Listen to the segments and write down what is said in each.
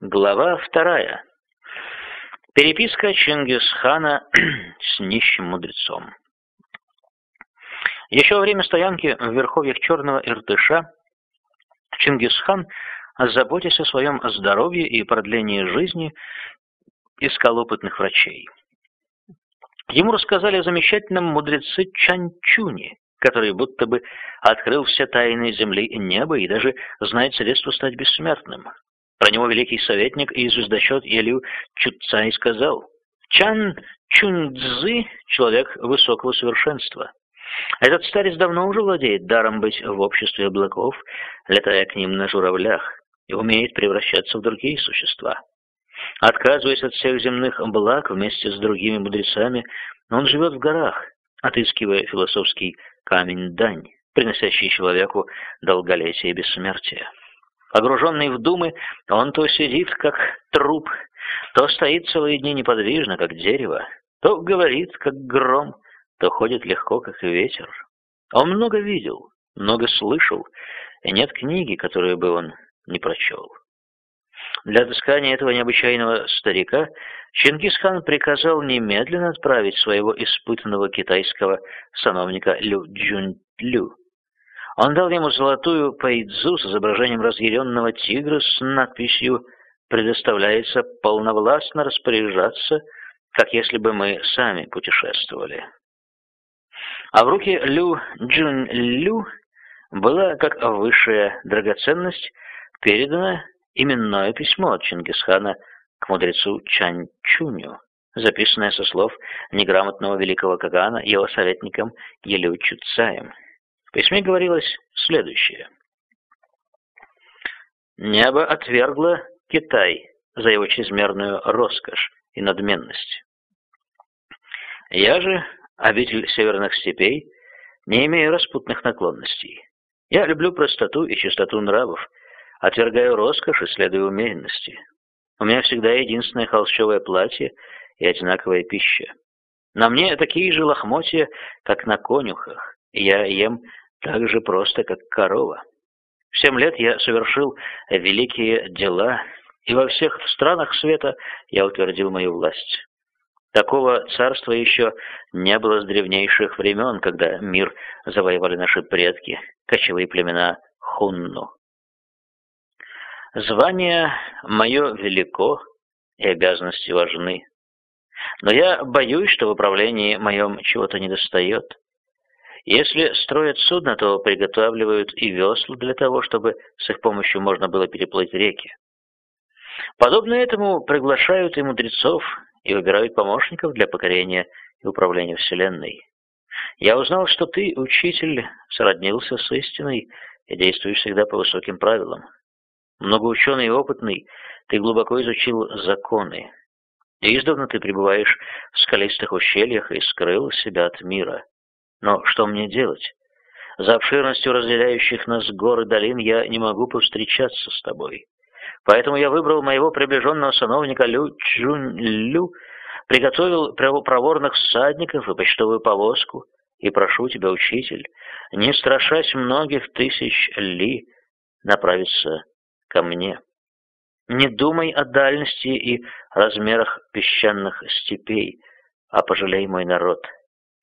Глава вторая. Переписка Чингисхана с нищим мудрецом. Еще во время стоянки в верховьях Черного Иртыша Чингисхан, заботясь о своем здоровье и продлении жизни, искал опытных врачей. Ему рассказали о замечательном мудреце Чанчуне, который будто бы открыл все тайны земли и неба и даже знает средства стать бессмертным. Про него великий советник и звездочет Елю Чуцай сказал, «Чан Чунцзы — человек высокого совершенства. Этот старец давно уже владеет даром быть в обществе облаков, летая к ним на журавлях, и умеет превращаться в другие существа. Отказываясь от всех земных благ вместе с другими мудрецами, он живет в горах, отыскивая философский камень-дань, приносящий человеку долголетие и бессмертие. Погруженный в думы, он то сидит, как труп, то стоит целые дни неподвижно, как дерево, то говорит, как гром, то ходит легко, как ветер. Он много видел, много слышал, и нет книги, которую бы он не прочел. Для отыскания этого необычайного старика Чингисхан приказал немедленно отправить своего испытанного китайского сановника Лю Джун Лю он дал ему золотую пайдзу с изображением разъяренного тигра с надписью «Предоставляется полновластно распоряжаться, как если бы мы сами путешествовали». А в руки Лю Джун Лю была, как высшая драгоценность, передано именное письмо от Чингисхана к мудрецу Чань Чуню, записанное со слов неграмотного великого Кагана его советником Елю Чуцаем. В письме говорилось следующее. Небо отвергло Китай за его чрезмерную роскошь и надменность. Я же, обитель северных степей, не имею распутных наклонностей. Я люблю простоту и чистоту нравов, отвергаю роскошь и следую умеренности. У меня всегда единственное холщовое платье и одинаковая пища. На мне такие же лохмотья, как на конюхах, я ем так же просто, как корова. В семь лет я совершил великие дела, и во всех странах света я утвердил мою власть. Такого царства еще не было с древнейших времен, когда мир завоевали наши предки, кочевые племена Хунну. Звание мое велико, и обязанности важны. Но я боюсь, что в управлении моем чего-то недостает. Если строят судно, то приготавливают и весла для того, чтобы с их помощью можно было переплыть реки. Подобно этому приглашают и мудрецов, и выбирают помощников для покорения и управления Вселенной. Я узнал, что ты, учитель, сроднился с истиной и действуешь всегда по высоким правилам. Многоученый и опытный, ты глубоко изучил законы. Издавна ты пребываешь в скалистых ущельях и скрыл себя от мира. Но что мне делать? За обширностью разделяющих нас гор и долин я не могу повстречаться с тобой. Поэтому я выбрал моего приближенного сановника Лю Чжунь Лю, приготовил проворных всадников и почтовую повозку, и прошу тебя, учитель, не страшась многих тысяч ли, направиться ко мне. Не думай о дальности и размерах песчаных степей, а пожалей мой народ.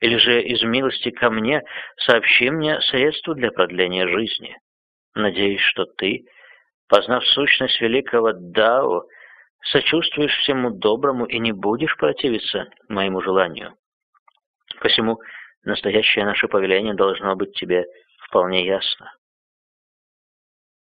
Или же из милости ко мне сообщи мне средства для продления жизни. Надеюсь, что ты, познав сущность великого Дао, сочувствуешь всему доброму и не будешь противиться моему желанию. Посему настоящее наше повеление должно быть тебе вполне ясно.